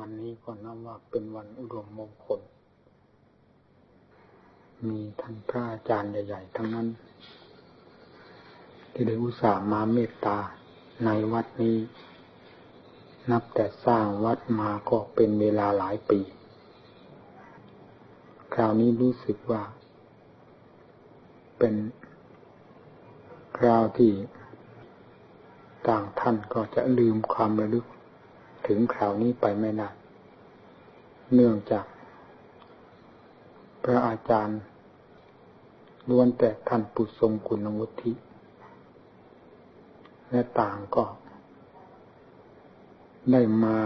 วันนี้ก็นับว่าเป็นวันอุดมมงคล มีท่านพระอาจารย์ใหญ่ ๆ ทั้งนั้น ที่ได้อุตส่าห์มาเมตตาในวัดนี้ นับแต่สร้างวัดมาก็เป็นเวลาหลายปี คราวนี้รู้สึกว่า เป็นคราวที่ต่างท่านก็จะลืมความระลึก ถึงคราวนี้ไปไม่นานเนื่องจากพระอาจารย์ล้วนแต่ท่านปุทรงคุณวุฒิและต่างก็ ได้มา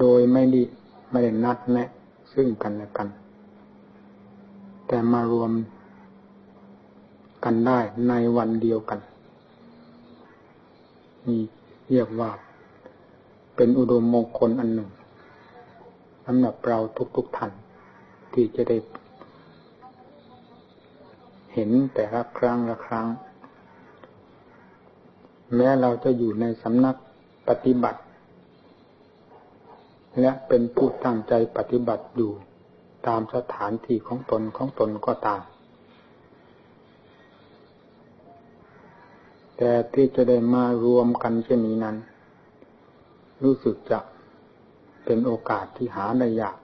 โดยไม่ได้ไม่ได้นัดแนะ ซึ่งกันและกัน แต่มารวมกันได้ในวันเดียวกันนี่เรียกว่า เป็นอุดมมงคลอันหนึ่งสำหรับเราทุกๆท่านที่จะได้ เห็นแต่ละครั้งละครั้ง แม้เราจะอยู่ในสำนักปฏิบัติ และเป็นผู้ตั้งใจปฏิบัติอยู่ตามสถานที่ของตนของตนก็ตาม แต่ที่จะได้มารวมกันเช่นนี้นั้น รู้สึกจะเป็นโอกาสที่หาได้ยาก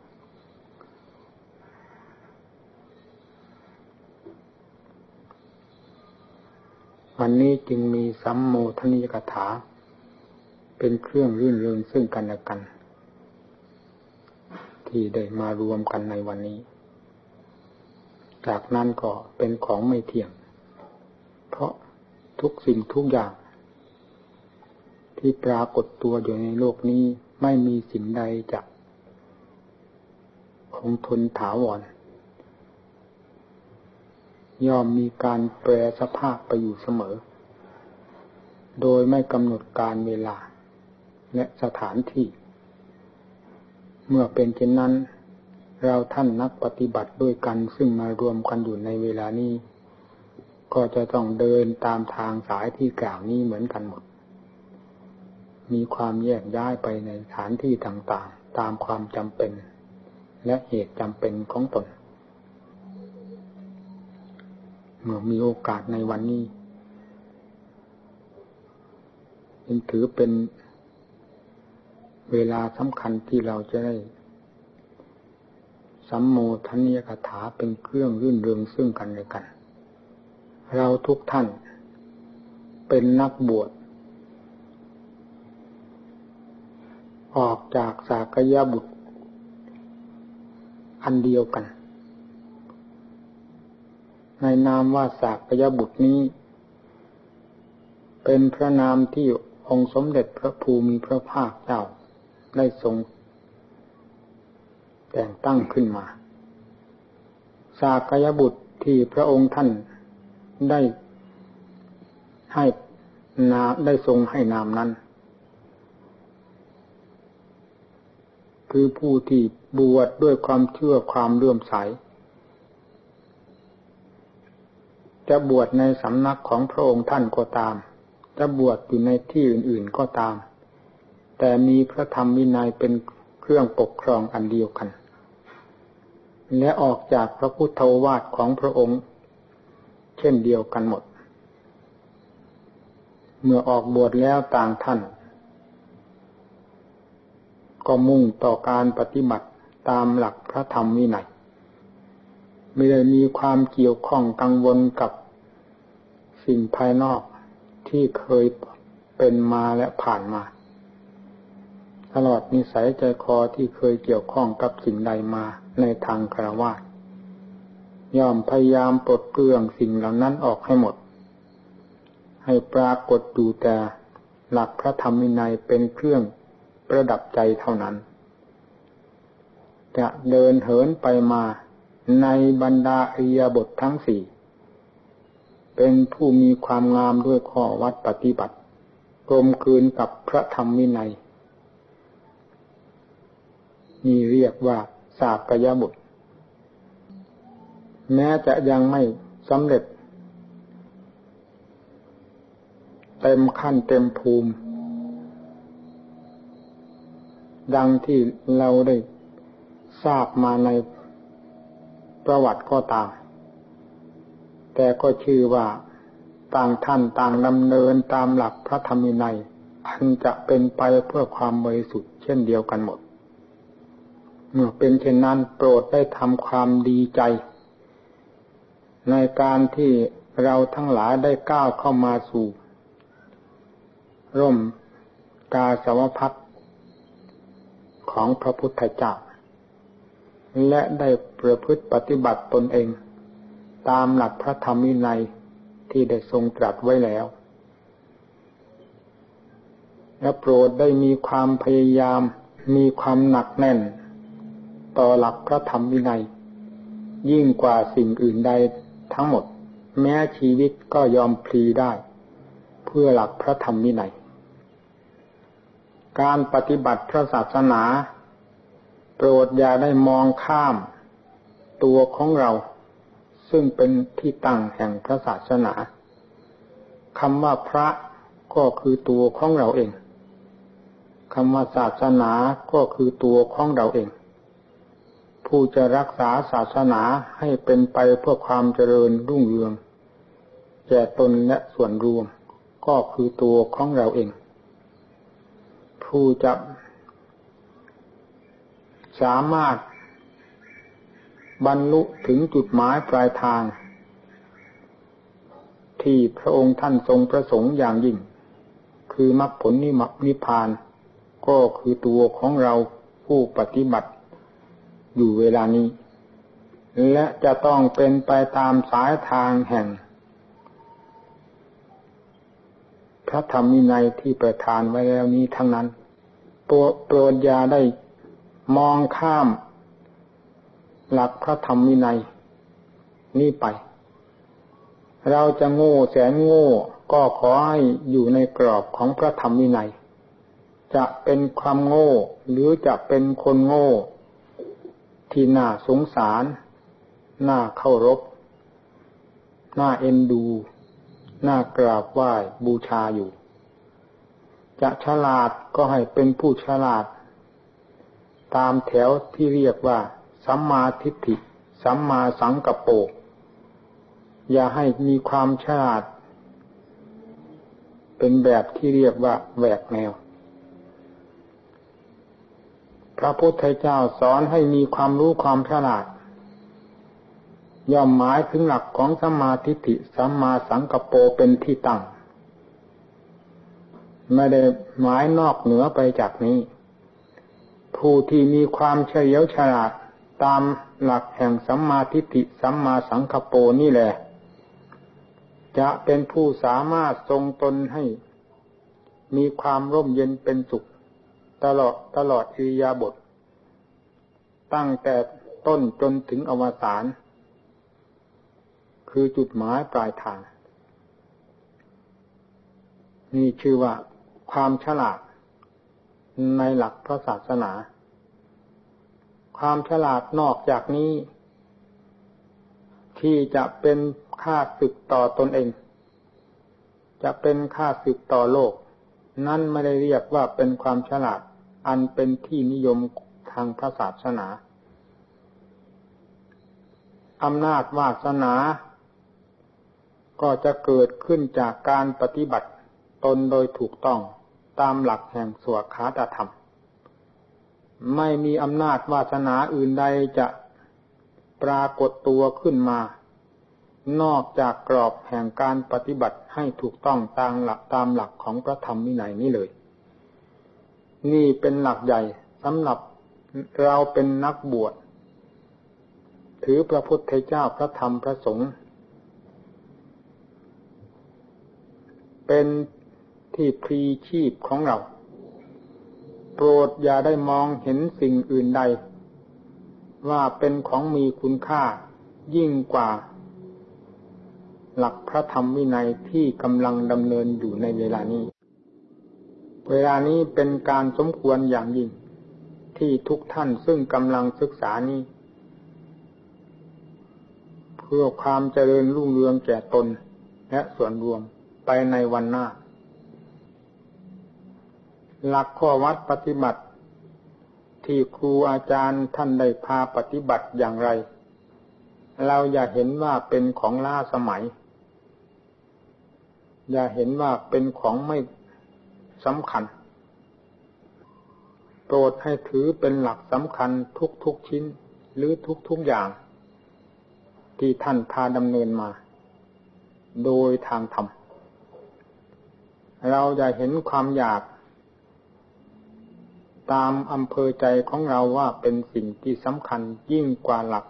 วันนี้จึงมีสัมโมทนิยกถา เป็นเครื่องรื่นเริงซึ่งกันและกัน ที่ได้มารวมกันในวันนี้ จากนั้นก็เป็นของไม่เที่ยง เพราะทุกสิ่งทุกอย่าง ที่ปรากฏตัวอยู่ในโลกนี้ไม่มีสิ่งใดจะคงทนถาวร ย่อมมีการแปรสภาพไปอยู่เสมอ โดยไม่กำหนดการเวลา และสถานที่ เมื่อเป็นเช่นนั้น เราท่านนักปฏิบัติด้วยกันซึ่งมารวมกันอยู่ในเวลานี้ ก็จะต้องเดินตามทางสายที่กล่าวนี้เหมือนกันหมด มีความแยกย้ายไปในสถานที่ต่างๆ ตามความจำเป็น และเหตุจำเป็นของตน เมื่อมีโอกาสในวันนี้ยังถือเป็นเวลาสำคัญที่เราจะได้สัมโมทนิยคถาเป็นเครื่องรื่นเริงซึ่งกันและกัน เราทุกท่านเป็นนักบวช ออกจากสากยบุตร อันเดียวกัน ในนามว่าสากยบุตรนี้ เป็นพระนามที่องค์สมเด็จพระภูมิพระภาคเจ้าได้ทรงแต่งตั้งขึ้นมา สากยบุตรที่พระองค์ท่านได้ให้นาได้ทรงให้นามนั้น คือผู้ที่บวชดด้วยความเชื่อความเลื่อมใส จะบวชในสำนักของพระองค์ท่านก็ตาม จะบวชอยู่ในที่อื่นๆก็ตาม แต่มีพระธรรมวินัยเป็นเครื่องปกครองอันเดียวกัน และออกจากพระพุทธวาทของพระองค์ เช่นเดียวกันหมด เมื่อออกบวชแล้วต่างท่าน ก็มุ่งต่อการปฏิบัติตามหลักพระธรรมวินัยไม่ได้มีความเกี่ยวข้องกังวลกับสิ่งภายนอกที่เคยเป็นมาและผ่านมา ตลอดนิสัยใจคอที่เคยเกี่ยวข้องกับสิ่งใดมาในทางคารวะย่อมพยายามปลดเปลื้องสิ่งเหล่านั้นออกให้หมด ให้ปรากฏดูแต่หลักพระธรรมวินัยเป็นเครื่อง ระดับใจเท่านั้น จะเดินเหินไปมาในบรรดาอิยาบททั้งสี่ เป็นผู้มีความงามด้วยข้อวัดปฏิบัติกลมคืนกับพระธรรมวินัยนี่เรียกว่าสาบกยบุตร แม้จะยังไม่สำเร็จ เต็มขั้นเต็มภูมิ ดังที่เราได้ทราบมาในประวัติก็ตาม แต่ก็ชื่อว่าต่างท่านต่างดำเนินตามหลักพระธรรมินัยอันจะเป็นไปเพื่อความบริสุทธิ์เช่นเดียวกันหมด เมื่อเป็นเช่นนั้นโปรดได้ทำความดีใจ ในการที่เราทั้งหลายได้ก้าวเข้ามาสู่ ร่มกาสาวพัฒ ของพระพุทธเจ้า และได้ประพฤติปฏิบัติตนเอง ตามหลักพระธรรมวินัยที่ได้ทรงตรัสไว้แล้ว และโปรดได้มีความพยายามมีความหนักแน่น ต่อหลักพระธรรมวินัย ยิ่งกว่าสิ่งอื่นใดทั้งหมด แม้ชีวิตก็ยอมพลีได้ เพื่อหลักพระธรรมวินัย การปฏิบัติพระศาสนา โปรดอย่าได้มองข้าม ตัวของเรา ซึ่งเป็นที่ตั้งแห่งพระศาสนาคำว่าพระก็คือตัวของเราเองคำว่าศาสนาก็คือตัวของเราเอง ผู้จะรักษาศาสนาให้เป็นไปเพื่อความเจริญรุ่งเรืองแก่ตนและส่วนรวม ก็คือตัวของเราเอง ผู้จะสามารถบรรลุถึงจุดหมายปลายทาง ที่พระองค์ท่านทรงประสงค์อย่างยิ่ง คือมรรคผลนิมักนิพาน ก็คือตัวของเราผู้ปฏิบัติอยู่เวลานี้ และจะต้องเป็นไปตามสายทางแห่ง พระธรรมวินัยที่ประทานไว้แล้วนี้ทั้งนั้น โปรดยาได้มองข้าม หลักพระธรรมวินัย นี่ไป เราจะโง่แสนโง่ก็ขอให้อยู่ในกรอบของพระธรรมวินัย จะเป็นความโง่หรือจะเป็นคนโง่ ที่น่าสงสาร น่าเคารพ น่าเอ็นดู น่ากราบไหว้บูชาอยู่ จะฉลาดก็ให้เป็นผู้ฉลาด ตามแถวที่เรียกว่า สัมมาทิฏฐิ สัมมาสังกัปโป อย่าให้มีความฉลาด เป็นแบบที่เรียกว่าแหวกแนว พระพุทธเจ้าสอนให้มีความรู้ความฉลาด ย่อมหมายถึงหลักของสัมมาทิฏฐิ สัมมาสังกัปโปเป็นที่ตั้ง ไม่ได้หมายนอกเหนือไปจากนี้ ผู้ที่มีความเฉลียวฉลาดตามหลักแห่งสัมมาทิฏฐิสัมมาสังคโปนี่แหละ จะเป็นผู้สามารถทรงตนให้ มีความร่มเย็นเป็นสุข ตลอดตลอดอิยาบถตั้งแต่ต้นจนถึงอวสานคือจุดหมายปลายทาง นี่ชื่อว่า ความฉลาดในหลักพระศาสนา ความฉลาดนอกจากนี้ ที่จะเป็นค่าศึกต่อตนเอง จะเป็นค่าศึกต่อโลก นั่นไม่ได้เรียกว่าเป็นความฉลาดอันเป็นที่นิยมทางพระศาสนาอำนาจวาสนา ก็จะเกิดขึ้นจากการปฏิบัติตนโดยถูกต้อง ตามหลักแห่งสวขาตธรรม ไม่มีอำนาจวาสนาอื่นใดจะปรากฏตัวขึ้นมา นอกจากกรอบแห่งการปฏิบัติให้ถูกต้องตามหลักตามหลักของพระธรรมวินัยนี้เลย นี่เป็นหลักใหญ่สำหรับเราเป็นนักบวช ถือพระพุทธเจ้าพระธรรมพระสงฆ์เป็น ที่พรีชีพของเรา โปรดอย่าได้มองเห็นสิ่งอื่นใด ว่าเป็นของมีคุณค่ายิ่งกว่า หลักพระธรรมวินัยที่กำลังดำเนินอยู่ในเวลานี้ เวลานี้เป็นการสมควรอย่างยิ่ง ที่ทุกท่านซึ่งกำลังศึกษานี้เพื่อความเจริญรุ่งเรืองแก่ตนและส่วนรวมไปในวันหน้า หลักข้อวัดปฏิบัติ ที่ครูอาจารย์ท่านได้พาปฏิบัติอย่างไร เราอย่าเห็นว่าเป็นของล้าสมัย อย่าเห็นว่าเป็นของไม่สำคัญ โปรดให้ถือเป็นหลักสำคัญทุกๆชิ้นหรือทุกๆอย่าง ที่ท่านพาดำเนินมา โดยทางธรรมเราจะเห็นความอยาก ตามอำเภอใจของเราว่าเป็นสิ่งที่สำคัญยิ่งกว่าหลัก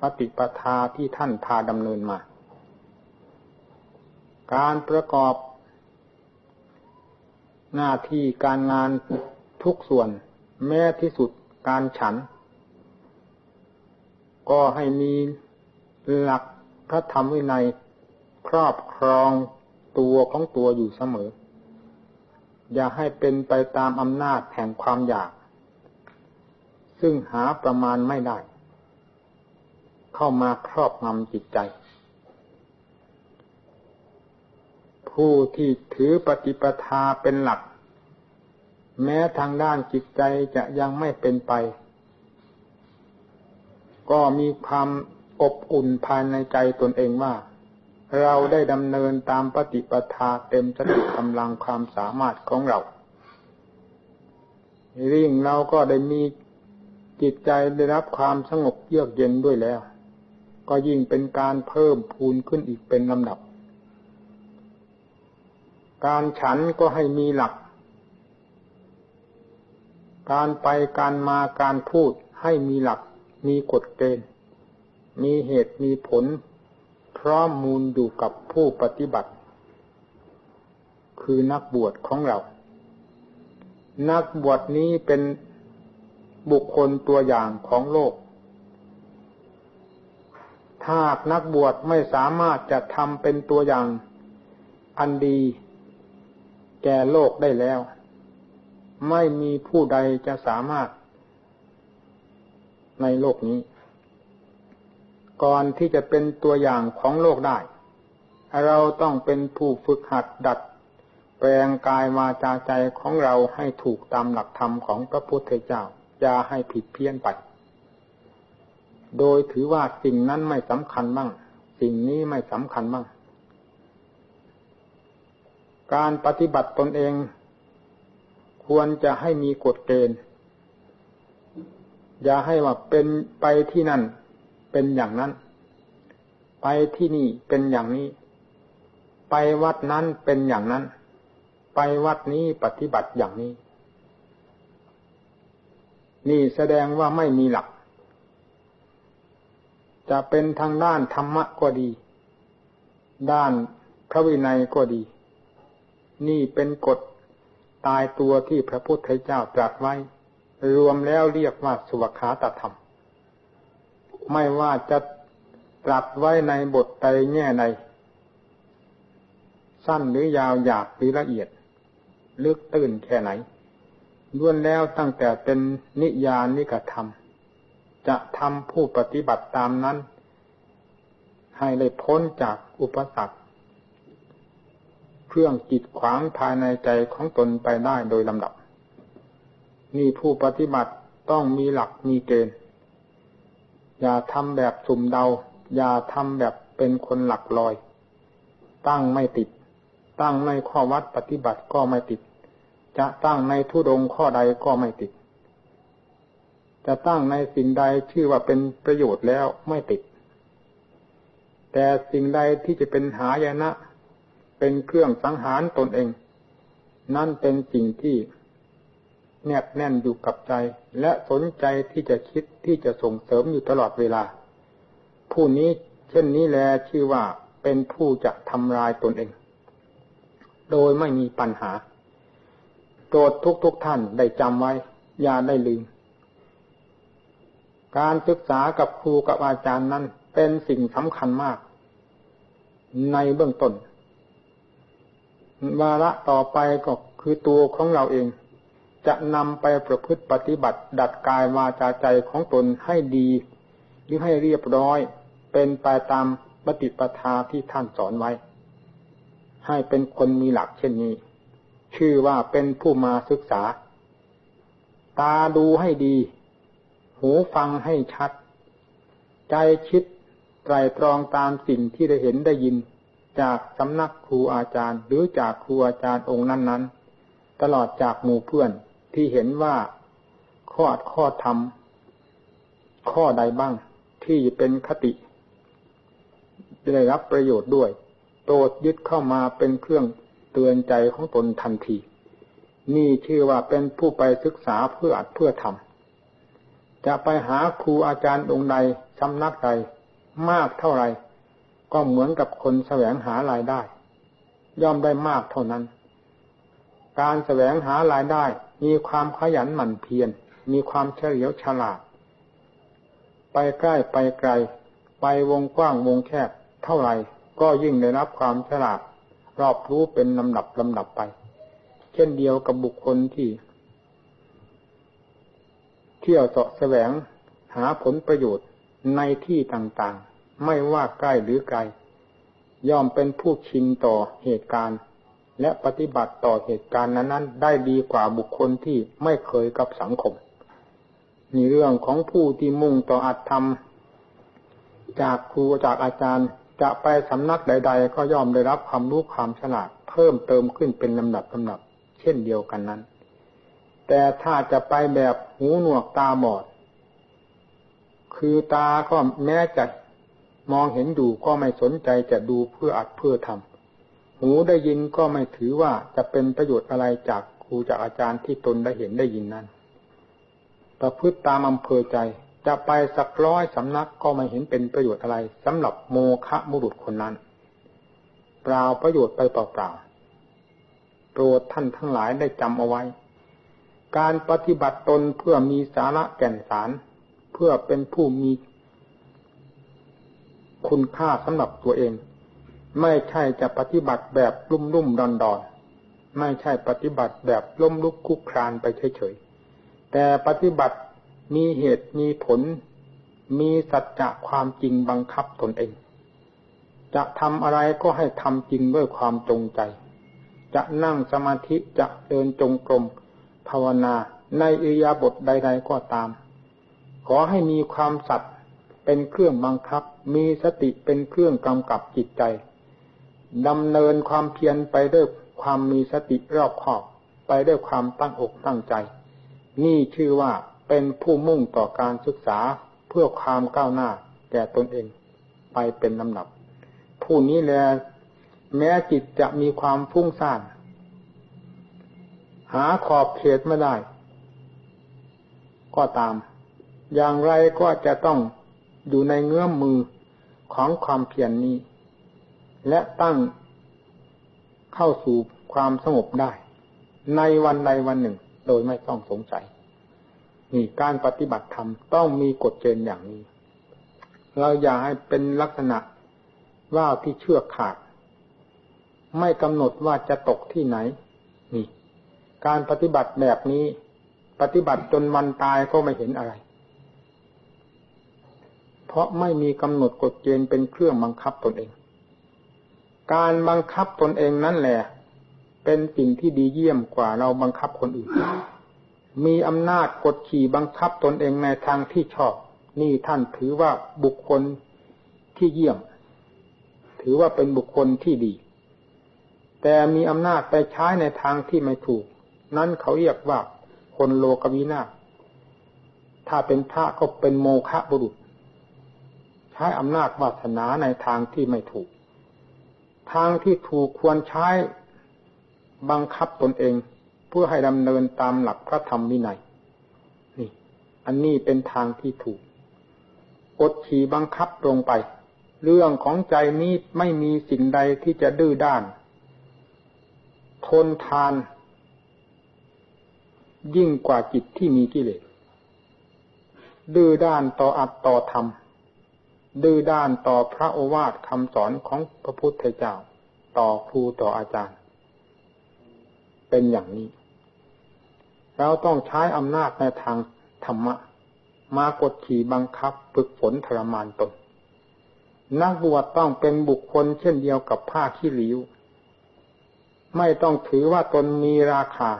ปฏิปทาที่ท่านพาดำเนินมา การประกอบหน้าที่การงานทุกส่วน แม้ที่สุดการฉัน ก็ให้มีหลักพระธรรมวินัยครอบครองตัวของตัวอยู่เสมอ อย่าให้เป็นไปตามอำนาจแห่งความอยาก ซึ่งหาประมาณไม่ได้ เข้ามาครอบงำจิตใจ ผู้ที่ถือปฏิปทาเป็นหลัก แม้ทางด้านจิตใจจะยังไม่เป็นไป ก็มีความอบอุ่นภายในใจตนเองว่า เราได้ดำเนินตามปฏิปทาเต็มสติกำลังความสามารถของเราริ่งเราก็ได้มีจิตใจได้รับความสงบเยือกเย็นด้วยแล้ว ก็ยิ่งเป็นการเพิ่มพูนขึ้นอีกเป็นลำดับ การฉันก็ให้มีหลัก การไปการมาการพูดให้มีหลัก มีกฎเกณฑ์ มีเหตุมีผล พร้อมมูลอยู่กับผู้ปฏิบัติ คือนักบวชของเรา นักบวชนี้เป็นบุคคลตัวอย่างของโลก ถ้านักบวชไม่สามารถจะทำเป็นตัวอย่างอันดีแก่โลกได้แล้ว ไม่มีผู้ใดจะสามารถในโลกนี้ ก่อนที่จะเป็นตัวอย่างของโลกได้ เราต้องเป็นผู้ฝึกหัดดัด แปลงกายวาจาใจของเราให้ถูกตามหลักธรรมของพระพุทธเจ้าอย่าให้ผิดเพี้ยนไป โดยถือว่าสิ่งนั้นไม่สำคัญบ้าง สิ่งนี้ไม่สำคัญบ้าง การปฏิบัติตนเอง ควรจะให้มีกฎเกณฑ์ อย่าให้ว่าเป็นไปที่นั่น เป็นอย่างนั้น ไปที่นี่เป็นอย่างนี้ ไปวัดนั้นเป็นอย่างนั้น ไปวัดนี้ปฏิบัติอย่างนี้ นี่แสดงว่าไม่มีหลัก จะเป็นทางด้านธรรมะก็ดี ด้านพระวินัยก็ดี นี่เป็นกฎตายตัวที่พระพุทธเจ้าตรัสไว้ รวมแล้วเรียกว่าสุวขาตธรรม ไม่ว่าจะตรัสไว้ในบทใดแง่ใดสั้นหรือยาวหยาบหรือละเอียด ลึกตื้นแค่ไหนล้วนแล้วตั้งแต่เป็นนิยานิกธรรม จะทำผู้ปฏิบัติตามนั้น ให้ได้พ้นจากอุปสรรคเครื่องจิตขวางภายในใจของตนไปได้โดยลำดับ นี่ผู้ปฏิบัติต้องมีหลักมีเกณฑ์ อย่าทำแบบสุ่มเดา อย่าทำแบบเป็นคนหลักลอย ตั้งไม่ติด ตั้งในข้อวัดปฏิบัติก็ไม่ติด จะตั้งในทุดงข้อใดก็ไม่ติด จะตั้งในสิ่งใดชื่อว่าเป็นประโยชน์แล้วไม่ติด แต่สิ่งใดที่จะเป็นหายนะ เป็นเครื่องสังหารตนเอง นั่นเป็นสิ่งที่ แนบแน่นอยู่กับใจ และสนใจที่จะคิดที่จะส่งเสริมอยู่ตลอดเวลา ผู้นี้เช่นนี้แลชื่อว่าเป็นผู้จะทำลายตนเอง โดยไม่มีปัญหาโปรดทุกทุกท่านได้จำไว้ อย่าได้ลืม การศึกษากับครูกับอาจารย์นั้นเป็นสิ่งสำคัญมาก ในเบื้องต้นวาระต่อไปก็คือตัวของเราเอง จะนำไปประพฤติปฏิบัติ ดัดกายวาจาใจของตนให้ดีหรือให้เรียบร้อย เป็นไปตามปฏิปทาที่ท่านสอนไว้ ให้เป็นคนมีหลักเช่นนี้ ชื่อว่าเป็นผู้มาศึกษา ตาดูให้ดี หูฟังให้ชัด ใจคิดไตรตรองตามสิ่งที่ได้เห็นได้ยิน จากสำนักครูอาจารย์ หรือจากครูอาจารย์องค์นั้น ๆ ตลอดจากหมู่เพื่อน ที่เห็นว่าข้อข้อธรรม ข้อใดบ้าง ที่เป็นคติ ได้รับประโยชน์ด้วยโตดยึดเข้ามาเป็นเครื่องเตือนใจของตนทันที นี่ชื่อว่าเป็นผู้ไปศึกษาเพื่ออัดเพื่อทำจะไปหาครูอาจารย์องค์ใดสำนักใดมากเท่าไรก็เหมือนกับคนแสวงหารายได้ ย่อมได้มากเท่านั้น การแสวงหารายได้ มีความขยันหมั่นเพียร มีความเฉลียวฉลาด ไปใกล้ไปไกล ไปวงกว้างวงแคบ เท่าไรก็ยิ่งได้รับความฉลาด รอบรู้เป็นลำดับลำดับไป เช่นเดียวกับบุคคลที่ เที่ยวเสาะแสวงหาผลประโยชน์ในที่ต่างๆ ไม่ว่าใกล้หรือไกล ย่อมเป็นผู้ชินต่อเหตุการณ์ และปฏิบัติต่อเหตุการณ์นั้นๆ ได้ดีกว่าบุคคลที่ไม่เคยกับสังคมมีเรื่องของผู้ที่มุ่งต่ออัตธรรม จากครูจากอาจารย์จะไปสำนักใด ๆ ก็ย่อมได้รับความรู้ความฉลาดเพิ่มเติมขึ้นเป็นลำดับลำดับ เช่นเดียวกันนั้น แต่ถ้าจะไปแบบหูหนวกตาบอด คือตาก็แม้จะมองเห็นอยู่ก็ไม่สนใจจะดูเพื่ออัดเพื่อทำ หูได้ยินก็ไม่ถือว่าจะเป็นประโยชน์อะไรจากครูจากอาจารย์ที่ตนได้เห็นได้ยินนั้น ประพฤติตามอำเภอใจ จะไปสักร้อยสำนักก็ไม่เห็นเป็นประโยชน์อะไรสำหรับโมคะมุรุษคนนั้น เปล่าประโยชน์ไปเปล่าๆโปรดท่านทั้งหลายได้จำเอาไว้ การปฏิบัติตนเพื่อมีสาระแก่นสาร เพื่อเป็นผู้มีคุณค่าสำหรับตัวเอง ไม่ใช่จะปฏิบัติแบบรุ่มรุ่มดอนดอนไม่ใช่ปฏิบัติแบบล้มลุกคุกครานไปเฉยๆ แต่ปฏิบัติมีเหตุมีผล มีสัจจะความจริงบังคับตนเอง จะทำอะไรก็ให้ทำจริงด้วยความจงใจ จะนั่งสมาธิจะเดินจงกรมภาวนาในอิยาบทใด ๆ ก็ตาม ขอให้มีความสัตย์เป็นเครื่องบังคับ มีสติเป็นเครื่องกำกับจิตใจ ดำเนินความเพียรไปด้วยความมีสติรอบคอบ ไปด้วยความตั้งอกตั้งใจ นี่ชื่อว่าเป็นผู้มุ่งต่อการศึกษาเพื่อความก้าวหน้าแก่ตนเอง ไปเป็นลำดับ ผู้นี้แลแม้จิตจะมีความฟุ้งซ่านหาขอบเขตไม่ได้ ก็ตาม อย่างไรก็จะต้องอยู่ในเงื้อมมือของความเพียรนนี้ และตั้งเข้าสู่ความสงบได้ ในวันใดวันหนึ่งโดยไม่ต้องสงสัยนี่การปฏิบัติธรรมต้องมีกฎเกณฑ์อย่างนี้ เราอย่าให้เป็นลักษณะว่าที่เชื่อขาด ไม่กำหนดว่าจะตกที่ไหน นี่ การปฏิบัติแบบนี้ ปฏิบัติจนวันตายก็ไม่เห็นอะไร เพราะไม่มีกำหนดกฎเกณฑ์เป็นเครื่องบังคับตนเอง การบังคับตนเองนั่นแหละ เป็นสิ่งที่ดีเยี่ยมกว่าเราบังคับคนอื่น มีอำนาจกดขี่บังคับตนเองในทางที่ชอบ นี่ท่านถือว่าบุคคลที่เยี่ยม ถือว่าเป็นบุคคลที่ดี แต่มีอำนาจไปใช้ในทางที่ไม่ถูก นั้นเขาเรียกว่าคนโลกวินาถ้าเป็นพระก็เป็นโมฆะบุรุษ ใช้อำนาจวาสนาในทางที่ไม่ถูก ทางที่ถูกควรใช้บังคับตนเอง เพื่อให้ดำเนินตามหลักพระธรรมวินัยนี่ อันนี้เป็นทางที่ถูกกดขี่บังคับลงไป เรื่องของใจนี้ไม่มีสิ่งใดที่จะดื้อด้าน ทนทาน ยิ่งกว่าจิตที่มีกิเลสดื้อด้านต่ออัตต่อธรรม ดื้อด้านต่อพระโอวาทคำสอนของพระพุทธเจ้า ต่อครูต่ออาจารย์ เป็นอย่างนี้ เราต้องใช้อำนาจในทางธรรมะ มากดขี่บังคับฝึกฝนทรมานตน นักบวชต้องเป็นบุคคลเช่นเดียวกับผ้าขี้ริ้ว ไม่ต้องถือว่าตนมีราคา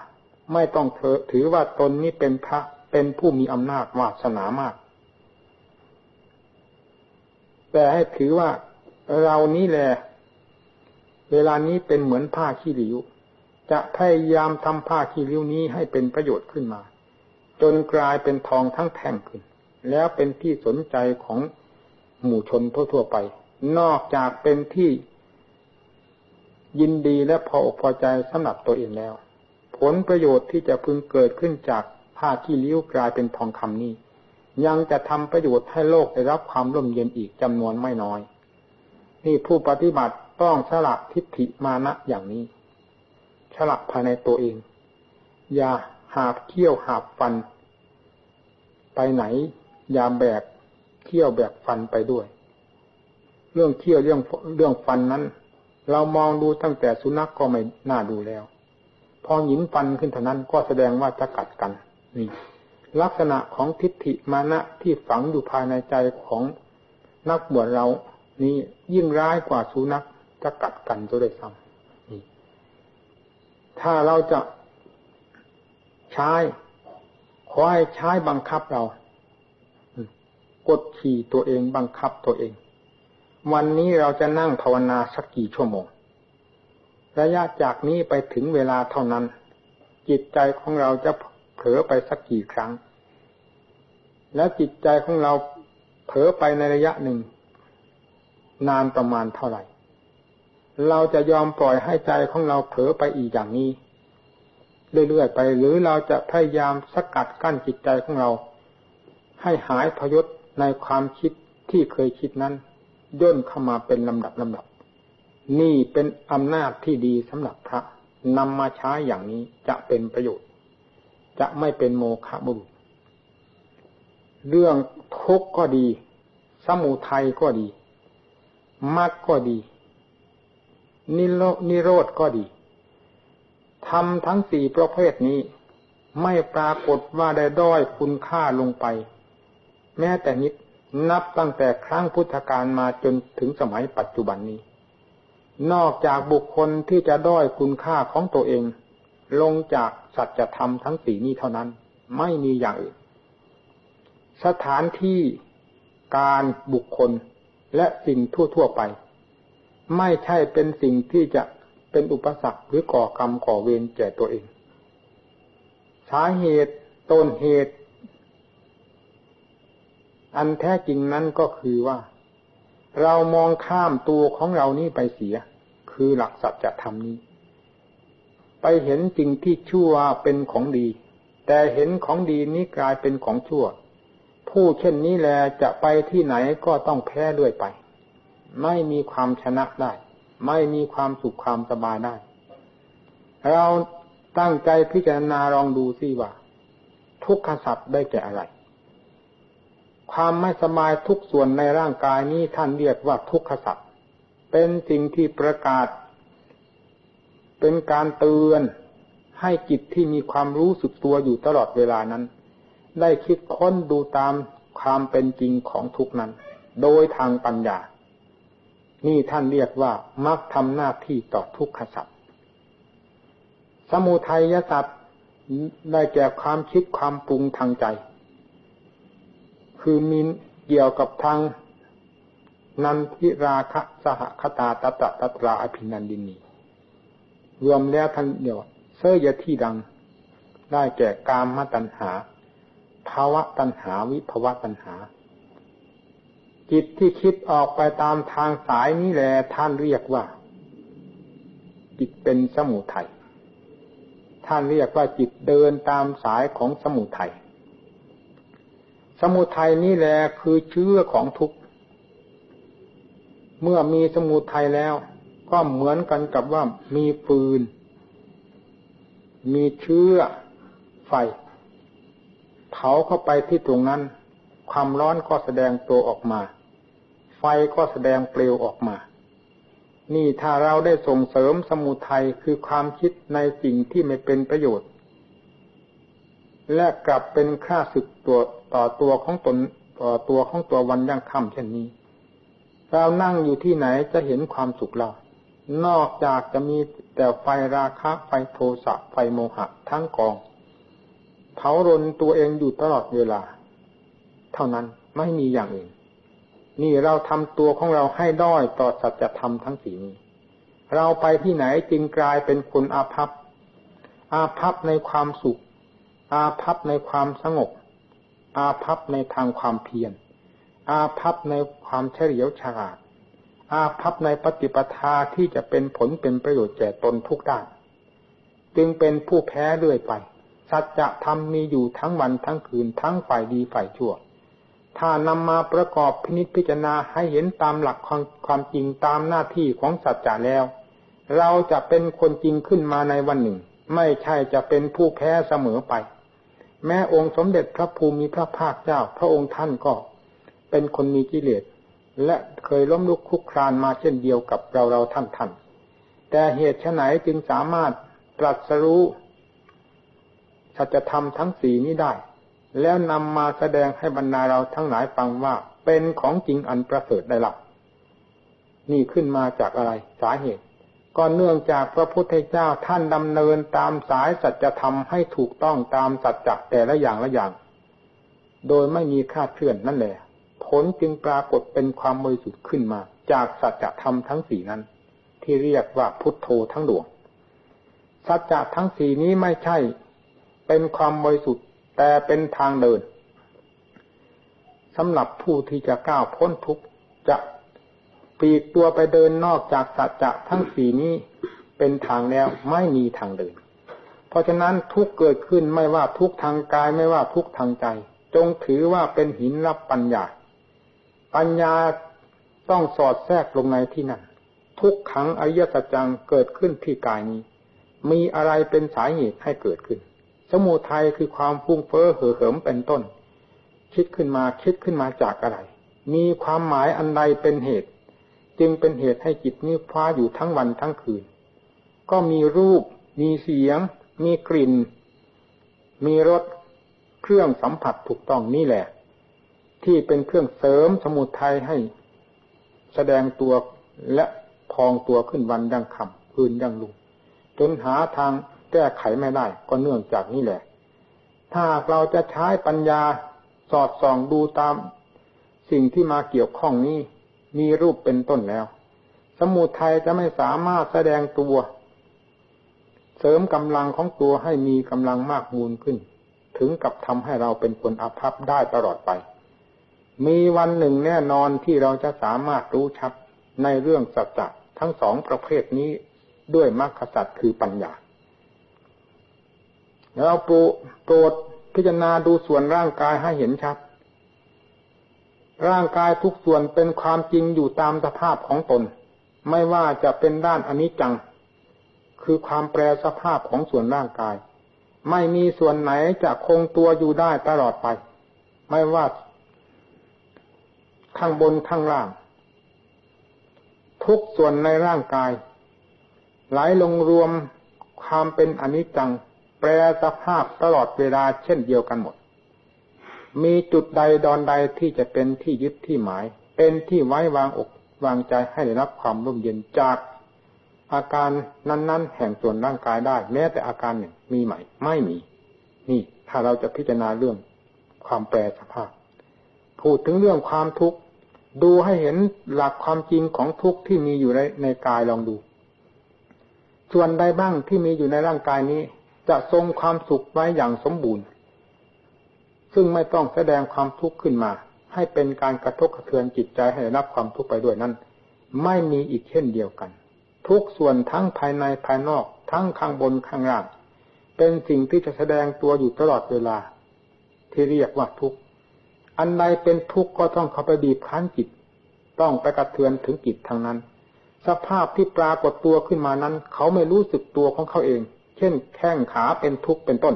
ไม่ต้องถือว่าตนนี้เป็นพระเป็นผู้มีอำนาจวาสนามาก แต่ให้ถือว่าเรานี้แหละเวลานี้เป็นเหมือนผ้าขี้ริ้ว จะพยายามทำผ้าขี้ริ้วนี้ให้เป็นประโยชน์ขึ้นมา จนกลายเป็นทองทั้งแท่งขึ้น แล้วเป็นที่สนใจของหมู่ชนทั่วๆไป นอกจากเป็นที่ยินดีและพออกพอใจสำหรับตัวเองแล้ว ผลประโยชน์ที่จะพึงเกิดขึ้นจากผ้าขี้ริ้วกลายเป็นทองคำนี้ ยังจะทำประโยชน์ให้โลกได้รับความร่มเย็นอีกจำนวนไม่น้อย นี่ผู้ปฏิบัติต้องสละทิฏฐิมานะอย่างนี้สละภายในตัวเอง อย่าหาบเขี้ยวหาบฟัน ไปไหน อย่าแบกเขี้ยวแบกฟันไปด้วย เรื่องเขี้ยวเรื่องเรื่องฟันนั้น เรามองดูตั้งแต่สุนัขกก็ไม่น่าดูแล้ว พอหยินฟันขึ้นเท่านั้นก็แสดงว่าจะกัดกันนี่ ลักษณะของทิฏฐิมานะที่ฝังอยู่ภายในใจของนักบวชเรานี่ยิ่งร้ายกว่าสุนัขจะกัดกันตัวด้ซ้ำถ้าเราจะใช้ขอให้ใช้บังคับเรากดขี่ตัวเองบังคับตัวเอง วันนี้เราจะนั่งภาวนาสักกี่ชั่วโมง ระยะจากนี้ไปถึงเวลาเท่านั้น จิตใจของเราจะ เผลอไปสักกี่ครั้ง แล้วจิตใจของเราเผลอไปในระยะหนึ่ง นานประมาณเท่าไหร่ เราจะยอมปล่อยให้ใจของเราเผลอไปอีกอย่างนี้ เรื่อยๆไป หรือเราจะพยายามสกัดกั้นจิตใจของเรา ให้หายพยศในความคิดที่เคยคิดนั้น ย่นเข้ามาเป็นลำดับลำดับ นี่เป็นอำนาจที่ดีสำหรับพระนำมาใช้อย่างนี้จะเป็นประโยชน์ จะไม่เป็นโมฆะบุรุษ เรื่องทุกข์ก็ดี สมุทัยก็ดีมรรคก็ดีนิโรนิโรธก็ดีทำทั้งสี่ประเภทนี้ ไม่ปรากฏว่าได้ด้อยคุณค่าลงไป แม้แต่นิดนับตั้งแต่ครั้งพุทธกาลมาจนถึงสมัยปัจจุบันนี้ นอกจากบุคคลที่จะด้อยคุณค่าของตัวเอง ลงจากสัจธรรมทั้งสี่นี้เท่านั้น ไม่มีอย่างอื่น สถานที่การบุคคลและสิ่งทั่ว ๆ ไป ไม่ใช่เป็นสิ่งที่จะเป็นอุปสรรคหรือก่อกรรมก่อเวรแก่ตัวเอง สาเหตุต้นเหตุ อันแท้จริงนั้นก็คือว่า เรามองข้ามตัวของเรานี้ไปเสีย คือหลักสัจธรรมนี้ ไปเห็นสิ่งที่ชั่วเป็นของดี แต่เห็นของดีนี้กลายเป็นของชั่ว ผู้เช่นนี้แลจะไปที่ไหนก็ต้องแพ้ด้วยไป ไม่มีความชนะได้ ไม่มีความสุขความสบายได้ เราตั้งใจพิจารณาลองดูสิว่า ทุกขสัตว์ได้แก่อะไร ความไม่สบายทุกส่วนในร่างกายนี้ท่านเรียกว่าทุกขสัตว์เป็นสิ่งที่ประกาศ เป็นการเตือนให้จิตที่มีความรู้สึกตัวอยู่ตลอดเวลานั้น ได้คิดค้นดูตามความเป็นจริงของทุกนั้น โดยทางปัญญา นี่ท่านเรียกว่ามักทำหน้าที่ต่อทุกขสัตว์สมุทัยสัตว์ได้แก่ความคิดความปรุงทางใจ คือมีเกี่ยวกับทางนันทิราคะสหคตาตตะตตราอภินันดินี รวมแล้วท่านเดียวเสยที่ดัง ได้แก่กามตัณหาภาวะตัณหาวิภาวะตัณหา จิตที่คิดออกไปตามทางสายนี้แหละท่านเรียกว่า จิตเป็นสมุทัยท่านเรียกว่าจิตเดินตามสายของสมุทัยสมุทัยนี่แหละคือเชื้อของทุกข์เมื่อมีสมุทัยแล้ว ก็เหมือนกันกับว่ามีฟืน มีเชื้อไฟ เผาเข้าไปที่ตรงนั้น ความร้อนก็แสดงตัวออกมา ไฟก็แสดงเปลวออกมา นี่ถ้าเราได้ส่งเสริมสมุทัยคือความคิดในสิ่งที่ไม่เป็นประโยชน์ และกลับเป็นค่าศึกตัวต่อตัวของตนต่อตัวของตัววันยั่งค่ำเช่นนี้เรานั่งอยู่ที่ไหนจะเห็นความสุขเรา นอกจากจะมีแต่ไฟราคะไฟโทสะไฟโมหะทั้งกอง เผารนตัวเองอยู่ตลอดเวลา เท่านั้นไม่มีอย่างอื่น นี่เราทำตัวของเราให้ด้อยต่อสัจธรรมทั้งสี่นี้ เราไปที่ไหนจึงกลายเป็นคนอาภัพ อาภัพในความสุข อาภัพในความสงบ อาภัพในทางความเพียร อาภัพในความเฉลียวฉลาด อาภัพในปฏิปทาที่จะเป็นผลเป็นประโยชน์แก่ตนทุกด้าน จึงเป็นผู้แพ้เรื่อยไป สัจธรรมมีอยู่ทั้งวันทั้งคืนทั้งฝ่ายดีฝ่ายชั่ว ถ้านำมาประกอบพินิจพิจารณาให้เห็นตามหลักความความจริงตามหน้าที่ของสัจจะแล้ว เราจะเป็นคนจริงขึ้นมาในวันหนึ่ง ไม่ใช่จะเป็นผู้แพ้เสมอไป แม้องค์สมเด็จพระภูมิพระภาคเจ้า พระองค์ท่านก็เป็นคนมีกิเลส และเคยล้มลุกคุกครานมาเช่นเดียวกับเราเราท่านท่านแต่เหตุไฉนจึงสามารถตรัสรู้สัจธรรมทั้งสี่นี้ได้ แล้วนำมาแสดงให้บรรดาเราทั้งหลายฟังว่าเป็นของจริงอันประเสริฐได้หลักนี่ขึ้นมาจากอะไรสาเหตุ ก็เนื่องจากพระพุทธเจ้าท่านดำเนินตามสายสัจธรรมให้ถูกต้องตามสัจจะแต่ละอย่างละอย่าง โดยไม่มีคาดเคลื่อนนั่นแหละ ผลจึงปรากฏเป็นความบริสุทธิ์ขึ้นมา จากสัจธรรมทั้งสี่นั้น ที่เรียกว่าพุทโธทั้งดวง สัจทั้งสี่นี้ไม่ใช่ เป็นความบริสุทธิ์แต่เป็นทางเดินสำหรับผู้ที่จะก้าวพ้นทุกข์จะปีกตัวไปเดินนอกจากสัจจะทั้งสี่นี้เป็นทางแล้วไม่มีทางเดิน เพราะฉะนั้นทุกเกิดขึ้นไม่ว่าทุกทางกายไม่ว่าทุกทางใจ จงถือว่าเป็นหินรับปัญญา ปัญญาต้องสอดแทรกลงในที่นั้นทุกขังอริยสัจจังเกิดขึ้นที่กายนี้ มีอะไรเป็นสาเหตุให้เกิดขึ้น สมุทัยคือความฟุ้งเฟ้อเห่อเหิมเป็นต้น คิดขึ้นมาคิดขึ้นมาจากอะไร มีความหมายอันใดเป็นเหตุ จึงเป็นเหตุให้จิตนี้ฟ้าอยู่ทั้งวันทั้งคืน ก็มีรูป มีเสียง มีกลิ่น มีรสเครื่องสัมผัสถูกต้องนี่แหละ ที่เป็นเครื่องเสริมสมุทัยให้แสดงตัวและพองตัวขึ้นวันดังคำคืนดังลุงจนหาทางแก้ไขไม่ได้ ก็เนื่องจากนี่แหละ ถ้าเราจะใช้ปัญญาสอดส่องดูตามสิ่งที่มาเกี่ยวข้องนี้ มีรูปเป็นต้นแล้ว สมุทัยจะไม่สามารถแสดงตัว เสริมกำลังของตัวให้มีกำลังมากมูลขึ้น ถึงกับทำให้เราเป็นคนอภัพได้ตลอดไป มีวันหนึ่งแน่นอนที่เราจะสามารถรู้ชัดในเรื่องสัจจะทั้งสองประเภทนี้ด้วยมรรคสัจคือปัญญา แล้วปูโปรดพิจารณาดูส่วนร่างกายให้เห็นชัด ร่างกายทุกส่วนเป็นความจริงอยู่ตามสภาพของตน ไม่ว่าจะเป็นด้านอนิจจัง คือความแปรสภาพของส่วนร่างกาย ไม่มีส่วนไหนจะคงตัวอยู่ได้ตลอดไป ไม่ว่า ข้างบนข้างล่าง ทุกส่วนในร่างกาย ไหลลงรวมความเป็นอนิจจัง แปรสภาพตลอดเวลาเช่นเดียวกันหมด มีจุดใดดอนใดที่จะเป็นที่ยึดที่หมาย เป็นที่ไว้วางอกวางใจให้ได้รับความร่มเย็นจากอาการนั้น ๆ แห่งส่วนร่างกายได้ แม้แต่อาการหนึ่งมีไหมไม่มี นี่ ถ้าเราจะพิจารณาเรื่องความแปรสภาพ พูดถึงเรื่องความทุกข์ ดูให้เห็นหลักความจริงของทุกข์ที่มีอยู่ในในกายลองดู ส่วนใดบ้างที่มีอยู่ในร่างกายนี้ จะทรงความสุขไว้อย่างสมบูรณ์ ซึ่งไม่ต้องแสดงความทุกข์ขึ้นมา ให้เป็นการกระทบกระเทือนจิตใจให้รับความทุกข์ไปด้วยนั้น ไม่มีอีกเช่นเดียวกัน ทุกส่วนทั้งภายในภายนอก ทั้งข้างบนข้างล่าง เป็นสิ่งที่จะแสดงตัวอยู่ตลอดเวลา ที่เรียกว่าทุกข์ อันใดเป็นทุกข์ก็ต้องเข้าไปบีบคั้นจิต ต้องไปกระเทือนถึงจิตทางนั้น สภาพที่ปรากฏตัวขึ้นมานั้น เขาไม่รู้สึกตัวของเขาเอง เช่น แข้งขาเป็นทุกข์เป็นต้น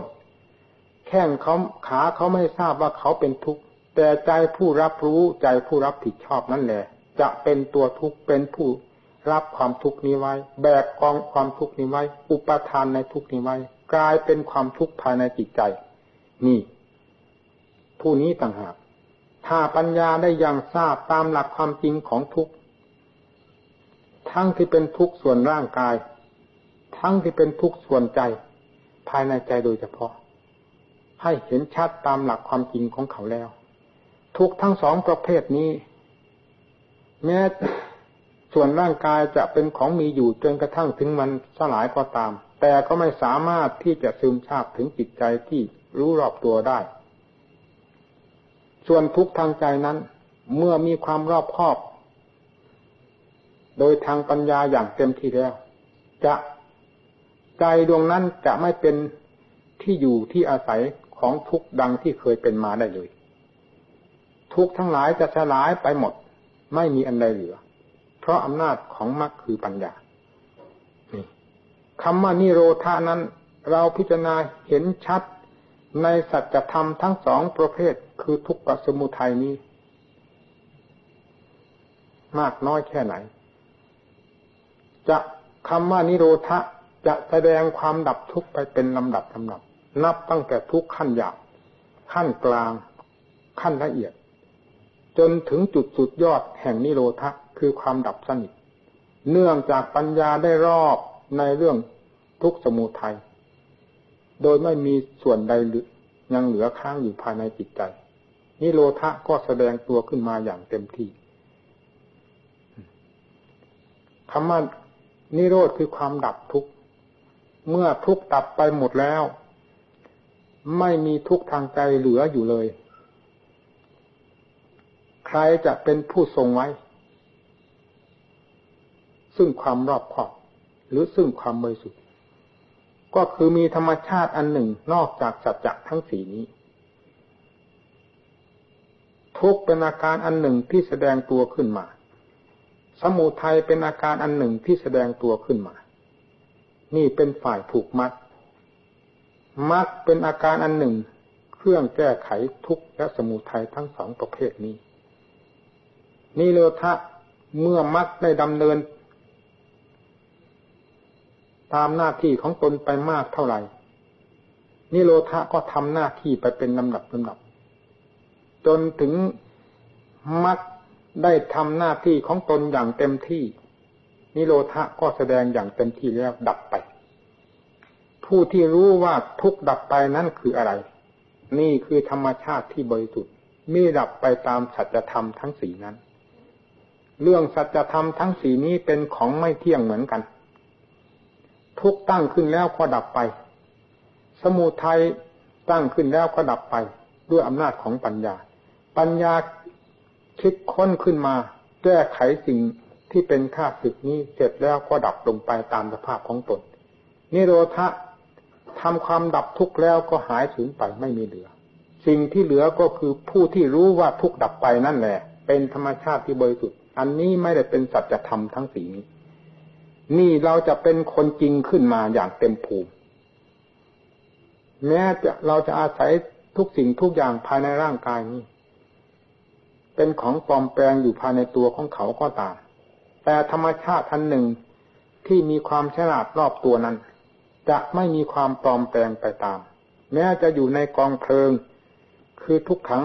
แข้งเขาขาเขาไม่ทราบว่าเขาเป็นทุกข์ แต่ใจผู้รับรู้ใจผู้รับผิดชอบนั่นแหละ จะเป็นตัวทุกข์เป็นผู้รับความทุกข์นี้ไว้ แบกกองความทุกข์นี้ไว้ อุปทานในทุกข์นี้ไว้ กลายเป็นความทุกข์ภายในจิตใจ นี่ ผู้นี้ต่างหาก ถ้าปัญญาได้อยังทราบตามหลักความจริงของทุกข์ทั้งที่เป็นทุกข์ส่วนร่างกาย ทั้งที่เป็นทุกส่วนใจ ภายในใจโดยเฉพาะ ให้เห็นชัดตามหลักความจริงของเขาแล้ว ทุกทั้งสองประเภทนี้แม้ส่วนร่างกายจะเป็นของมีอยู่จนกระทั่งถึงมันสลายก็ตาม แต่ก็ไม่สามารถที่จะซึมซาบถึงจิตใจที่รู้รอบตัวได้ ส่วนทุกทางใจนั้น เมื่อมีความรอบคอบ โดยทางปัญญาอย่างเต็มที่แล้ว จะใจดวงนั้นจะไม่เป็นที่อยู่ที่อาศัยของทุกดังที่เคยเป็นมาได้เลย ทุกทั้งหลายจะสลายไปหมด ไม่มีอันใดเหลือ เพราะอำนาจของมรรคคือปัญญาคำว่านิโรธานั้น เราพิจารณาเห็นชัด ในสัจธรรมทั้งสองประเภทคือทุกขสมุทัยนี้ มากน้อยแค่ไหน จะคำว่านิโรธะจะแสดงความดับทุกข์ไปเป็นลำดับลำดับ นับตั้งแต่ทุกขั้นหยาบขั้นกลาง ขั้นละเอียด จนถึงจุดสุดยอดแห่งนิโรธะคือความดับสนิทเนื่องจากปัญญาได้รอบในเรื่องทุกสมุทัย โดยไม่มีส่วนใดยังเหลือค้างอยู่ภายในจิตใจนิโรธะก็แสดงตัวขึ้นมาอย่างเต็มที่คำว่านิโรธคือความดับทุกข์เมื่อทุกข์ดับไปหมดแล้ว ไม่มีทุกข์ทางใจเหลืออยู่เลย ใครจะเป็นผู้ทรงไว้ ซึ่งความรอบขอบ หรือซึ่งความเมยสุด ก็คือมีธรรมชาติอันหนึ่งนอกจากสัจจะทั้งสี่นี้ ทุกเป็นอาการอันหนึ่งที่แสดงตัวขึ้นมา สมุทัยเป็นอาการอันหนึ่งที่แสดงตัวขึ้นมา นี่เป็นฝ่ายผูกมัดมัดเป็นอาการอันหนึ่ง เครื่องแก้ไขทุกข์และสมุทัยทั้งสองประเภทนี้ นี่เลทะเมื่อมัดได้ดำเนิน ตามหน้าที่ของตนไปมากเท่าไหร่นิโรธะก็ทำหน้าที่ไปเป็นลำดับลำดับ จนถึงมักได้ทำหน้าที่ของตนอย่างเต็มที่ นิโรธะก็แสดงอย่างเต็มที่แล้วดับไป ผู้ที่รู้ว่าทุกดับไปนั้นคืออะไร นี่คือธรรมชาติที่บริสุทธิ์มีดับไปตามสัจธรรมทั้งสี่นั้น เรื่องสัจธรรมทั้งสี่นี้เป็นของไม่เที่ยงเหมือนกัน ทุกตั้งขึ้นแล้วก็ดับไป สมุทัยตั้งขึ้นแล้วก็ดับไป ด้วยอำนาจของปัญญา ปัญญาคิดค้นขึ้นมา แก้ไขสิ่งที่เป็นข้าศึกนี้เสร็จแล้วก็ดับลงไปตามสภาพของตนนิโรธะทำความดับทุกข์แล้วก็หายสูญไปไม่มีเหลือ สิ่งที่เหลือก็คือผู้ที่รู้ว่าทุกข์ดับไปนั่นแหละ เป็นธรรมชาติที่บริสุทธิ์ อันนี้ไม่ได้เป็นสัจธรรมทั้งสี่นี้ นี่เราจะเป็นคนจริงขึ้นมาอย่างเต็มภูมิ แม้จะเราจะอาศัยทุกสิ่งทุกอย่างภายในร่างกายนี้ เป็นของปลอมแปลงอยู่ภายในตัวของเขาก็ตาม แต่ธรรมชาติทันหนึ่งที่มีความฉลาดรอบตัวนั้น จะไม่มีความปลอมแปลงไปตาม แม้จะอยู่ในกองเพลิง คือทุกขัง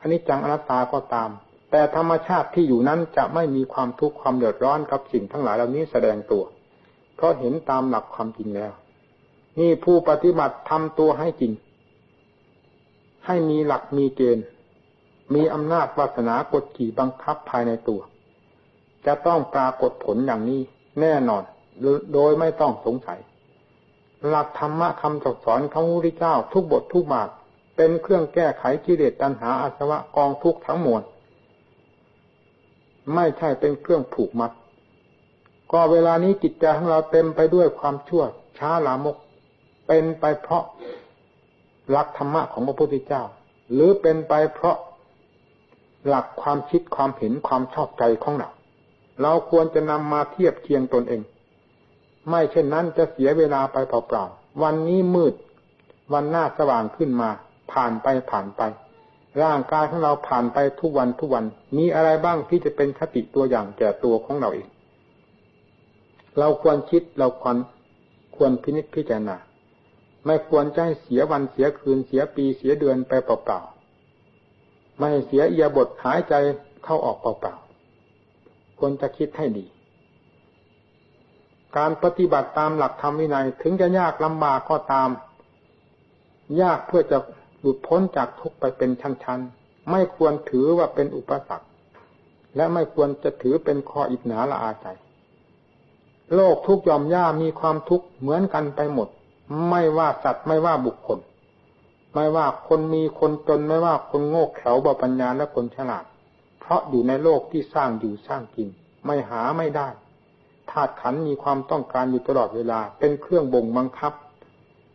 อนิจจังอนัตตาก็ตาม แต่ธรรมชาติที่อยู่นั้นจะไม่มีความทุกข์ความเดือดร้อนกับสิ่งทั้งหลายเหล่านี้แสดงตัว เพราะเห็นตามหลักความจริงแล้ว นี่ผู้ปฏิบัติทำตัวให้จริง ให้มีหลักมีเกณฑ์ มีอำนาจวาสนากดขี่บังคับภายในตัว จะต้องปรากฏผลอย่างนี้แน่นอน โดยไม่ต้องสงสัย หลักธรรมะคำสอนของพระพุทธเจ้าทุกบททุกบาทเป็นเครื่องแก้ไขกิเลสตัณหาอาสวะกองทุกข์ทั้งมวล ไม่ใช่เป็นเครื่องผูกมัด ก็เวลานี้จิตใจของเราเต็มไปด้วยความชั่ว ช้าลามก เป็นไปเพราะหลักธรรมะของพระพุทธเจ้า หรือเป็นไปเพราะหลักความคิดความเห็นความชอบใจของเรา เราควรจะนำมาเทียบเคียงตนเอง ไม่เช่นนั้นจะเสียเวลาไปเปล่าๆ วันนี้มืด วันหน้าสว่างขึ้นมา ผ่านไปผ่านไป ร่างกายของเราผ่านไปทุกวันทุกวัน มีอะไรบ้างที่จะเป็นคติตัวอย่างแก่ตัวของเราเอง เราควรคิดเราควรควรพินิจพิจารณาไม่ควรจะให้เสียวันเสียคืนเสียปีเสียเดือนไปเปล่าๆไม่เสียเอียบทหายใจเข้าออกเปล่าๆควรจะคิดให้ดี การปฏิบัติตามหลักธรรมวินัยถึงจะยากลำบากก็ตาม ยากเพื่อจะ หลุดพ้นจากทุกไปเป็นชั้นๆ ไม่ควรถือว่าเป็นอุปสรรค และไม่ควรจะถือเป็นคออิจนาละอาใจ โลกทุกยอมย่ามีความทุกข์เหมือนกันไปหมด ไม่ว่าสัตว์ไม่ว่าบุคคล ไม่ว่าคนมีคนจนไม่ว่าคนโง่เขลาบาปัญญาและคนฉลาด เพราะอยู่ในโลกที่สร้างอยู่สร้างกิน ไม่หาไม่ได้ธาตุขันมีความต้องการอยู่ตลอดเวลา เป็นเครื่องบ่งบังคับ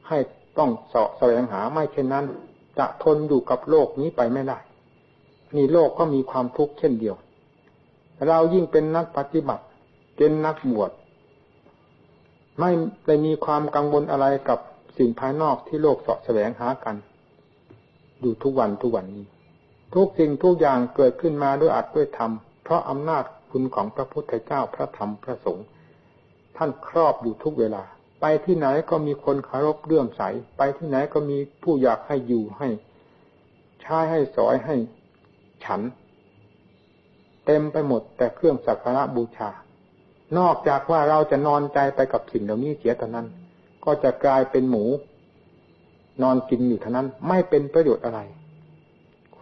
ให้ต้องเสาะแสวงหาไม่เช่นนั้น จะทนอยู่กับโลกนี้ไปไม่ได้นี่โลกก็มีความทุกข์เช่นเดียว เรายิ่งเป็นนักปฏิบัติ เป็นนักบวช ไม่ได้มีความกังวลอะไรกับสิ่งภายนอกที่โลกเสาะแสวงหากัน อยู่ทุกวันทุกวันนี้ ทุกสิ่งทุกอย่างเกิดขึ้นมาด้วยอัดด้วยธรรม เพราะอำนาจคุณของพระพุทธเจ้าพระธรรมพระสงฆ์ท่านครอบอยู่ทุกเวลา ไปที่ไหนก็มีคนเคารพเลื่อมใส ไปที่ไหนก็มีผู้อยากให้อยู่ให้ใช้ให้สอยให้ฉัน เต็มไปหมดแต่เครื่องสักการะบูชา นอกจากว่าเราจะนอนใจไปกับสิ่งเหล่านี้เสียเท่านั้น ก็จะกลายเป็นหมู นอนกินอยู่เท่านั้น ไม่เป็นประโยชน์อะไร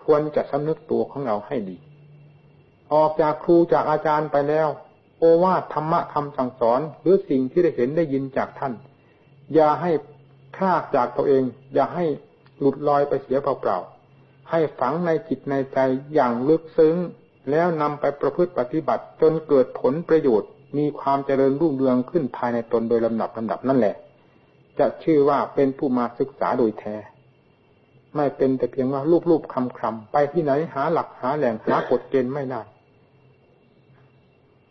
ควรจะสำนึกตัวของเราให้ดี ออกจากครูจากอาจารย์ไปแล้ว โอวาทธรรมะคำสั่งสอนหรือสิ่งที่ได้เห็นได้ยินจากท่าน อย่าให้คลาดจากตัวเอง อย่าให้หลุดลอยไปเสียเปล่าๆให้ฝังในจิตในใจอย่างลึกซึ้ง แล้วนำไปประพฤติปฏิบัติจนเกิดผลประโยชน์ มีความเจริญรุ่งเรืองขึ้นภายในตนโดยลำดับลำดับนั่นแหละ จะชื่อว่าเป็นผู้มาศึกษาโดยแท้ไม่เป็นแต่เพียงว่ารูปๆคำคำไปที่ไหนหาหลักหาแหล่งหากฎเกณฑ์ไม่ได้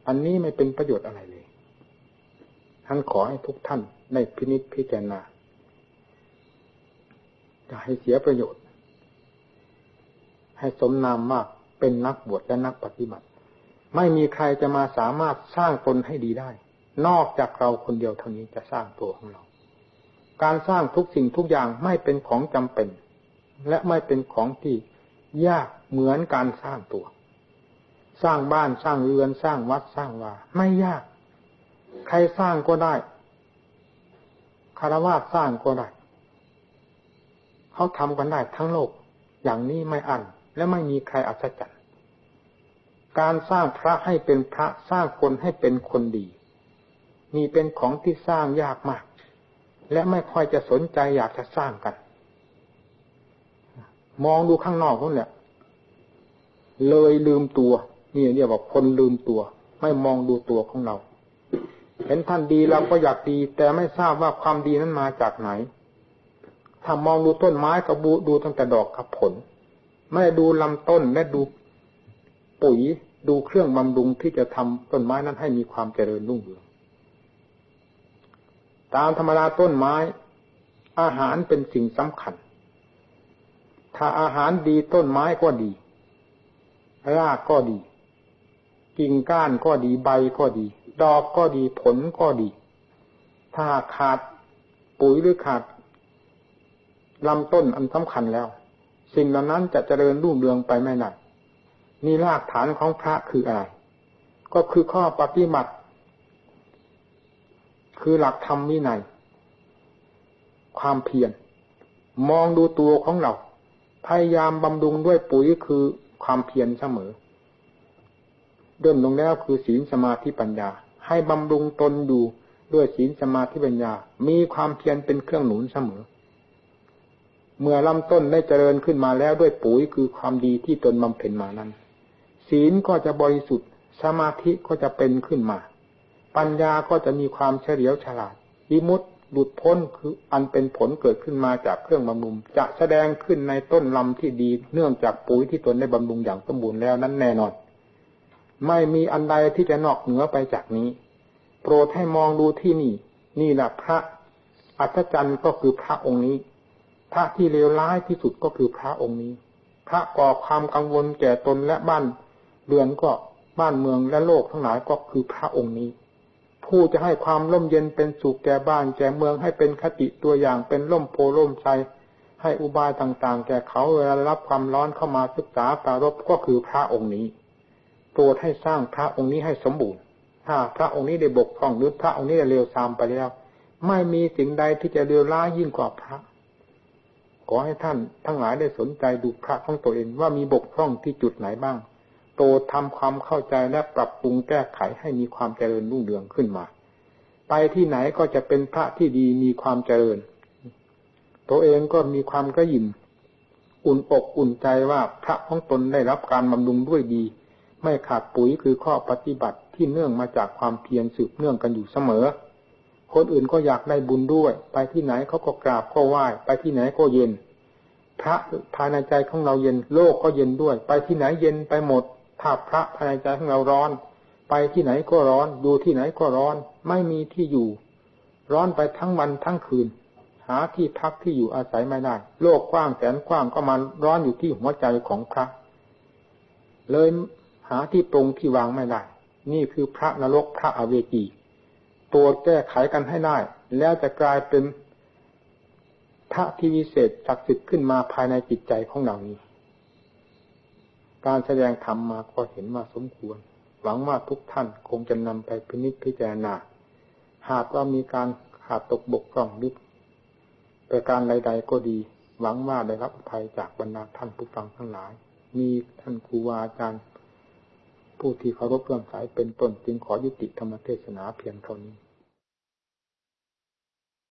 อันนี้ไม่เป็นประโยชน์อะไรเลยท่านขอให้ทุกท่านได้พินิจพิจารณาจะให้เสียประโยชน์ ให้สมนามมากเป็นนักบวชและนักปฏิบัติ ไม่มีใครจะมาสามารถสร้างตนให้ดีได้ นอกจากเราคนเดียวเท่านี้จะสร้างตัวของเรา การสร้างทุกสิ่งทุกอย่างไม่เป็นของจำเป็น และไม่เป็นของที่ยากเหมือนการสร้างตัว สร้างบ้านสร้างเรือนสร้างวัดสร้างวาไม่ยาก ใครสร้างก็ได้คารวะสร้างก็ได้เขาทำกันได้ทั้งโลก อย่างนี้ไม่อันและไม่มีใครอัศจรรย์การสร้างพระให้เป็นพระสร้างคนให้เป็นคนดีมีเป็นของที่สร้างยากมาก และไม่ค่อยจะสนใจอยากจะสร้างกัน มองดูข้างนอกนั่นแหละเลยลืมตัว นี่เรียกว่าคนลืมตัว ไม่มองดูตัวของเรา เห็นท่านดีเราก็อยากดี แต่ไม่ทราบว่าความดีนั้นมาจากไหน ถ้ามองดูต้นไม้ก็บูดูตั้งแต่ดอกกับผล ไม่ดูลำต้นและดูปุ๋ยดูเครื่องบำรุงที่จะทำต้นไม้นั้นให้มีความเจริญรุ่งเรืองตามธรรมดาต้นไม้ อาหารเป็นสิ่งสำคัญ ถ้าอาหารดีต้นไม้ก็ดี รากก็ดี กิ่งก้านก็ดีใบก็ดี ดอกก็ดีผลก็ดี ถ้าขาดปุ๋ยหรือขาดลำต้นอันสำคัญแล้ว สิ่งเหล่านั้นจะเจริญรุ่งเรืองไปไม่ได้นี่รากฐานของพระคืออะไร ก็คือข้อปฏิบัติ คือหลักธรรมวินัยความเพียรมองดูตัวของเรา พยายามบำรุงด้วยปุ๋ยคือความเพียรเสมอ เริ่มลงแล้วคือศีลสมาธิปัญญา ให้บำรุงตนอยู่ด้วยศีลสมาธิปัญญา มีความเพียรเป็นเครื่องหนุนเสมอ เมื่อลำต้นได้เจริญขึ้นมาแล้วด้วยปุ๋ยคือความดีที่ตนบำเพ็ญมานั้น ศีลก็จะบริสุทธิ์ สมาธิก็จะเป็นขึ้นมา ปัญญาก็จะมีความเฉลียวฉลาดวิมุตติหลุดพ้นคืออันเป็นผลเกิดขึ้นมาจากเครื่องบำรุงจะแสดงขึ้นในต้นลำที่ดี เนื่องจากปุ๋ยที่ตนได้บำรุงอย่างสมบูรณ์แล้วนั้นแน่นอน ไม่มีอันใดที่จะนอกเหนือไปจากนี้ โปรดให้มองดูที่นี่ นี่แหละพระอัศจรรย์ก็คือพระองค์นี้ พระที่เลวร้ายที่สุดก็คือพระองค์นี้ พระก่อความกังวลแก่ตนและบ้านเรือนก็บ้านเมืองและโลกทั้งหลายก็คือพระองค์นี้ ผู้จะให้ความร่มเย็นเป็นสุขแก่บ้านแก่เมืองให้เป็นคติตัวอย่างเป็นร่มโพล่มใจให้อุบายต่างๆ แก่เขาเวลารับความร้อนเข้ามาศึกษาปารบก็คือพระองค์นี้ โปรดให้สร้างพระองค์นี้ให้สมบูรณ์ ถ้าพระองค์นี้ได้บกพร่องหรือพระองค์นี้ได้เลวทรามไปแล้ว ไม่มีสิ่งใดที่จะเลวร้ายยิ่งกว่าพระ ขอให้ท่านทั้งหลายได้สนใจดูพระของตัวเองว่ามีบกพร่องที่จุดไหนบ้างโตทำความเข้าใจและปรับปรุงแก้ไขให้มีความเจริญรุ่งเรืองขึ้นมา ไปที่ไหนก็จะเป็นพระที่ดีมีความเจริญ ตัวเองก็มีความกระยิมอุ่นอกอุ่นใจว่าพระของตนได้รับการบำรุงด้วยดี ไม่ขาดปุ๋ยคือข้อปฏิบัติที่เนื่องมาจากความเพียรสืบเนื่องกันอยู่เสมอ คนอื่นก็อยากได้บุญด้วย ไปที่ไหนเขาก็กราบก็ไหว้ ไปที่ไหนก็เย็น พระภายในใจของเราเย็นโลกก็เย็นด้วย ไปที่ไหนเย็นไปหมด ถ้าพระภายในใจของเราร้อน ไปที่ไหนก็ร้อนอยู่ที่ไหนก็ร้อน ไม่มีที่อยู่ ร้อนไปทั้งวันทั้งคืน หาที่พักที่อยู่อาศัยไม่ได้ โลกกว้างแสนกว้างก็มันร้อนอยู่ที่หัวใจของพระ เลยาที่ตรงที่วางไม่ได้ นี่คือพระนรกพระอเวจี ตัวแก้ไขกันให้ได้ แล้วจะกลายเป็นพระที่วิเศษศักดิ์สิทธิ์ขึ้นมาภายในจิตใจของเรานี้ การแสดงธรรมมาก็เห็นว่าสมควร หวังว่าทุกท่านคงจะนำไปพินิจพิจารณา หากว่ามีการขาดตกบกพร่องนิดประการใดๆก็ดี หวังว่าได้รับอภัยจากบรรดาท่านผู้ฟังทั้งหลาย มีท่านครูวาอาจารย์ ผู้ที่เคารพเพื่อมสายเป็นต้นจึงขอยุติธรรมเทศนาเพียงเท่านี้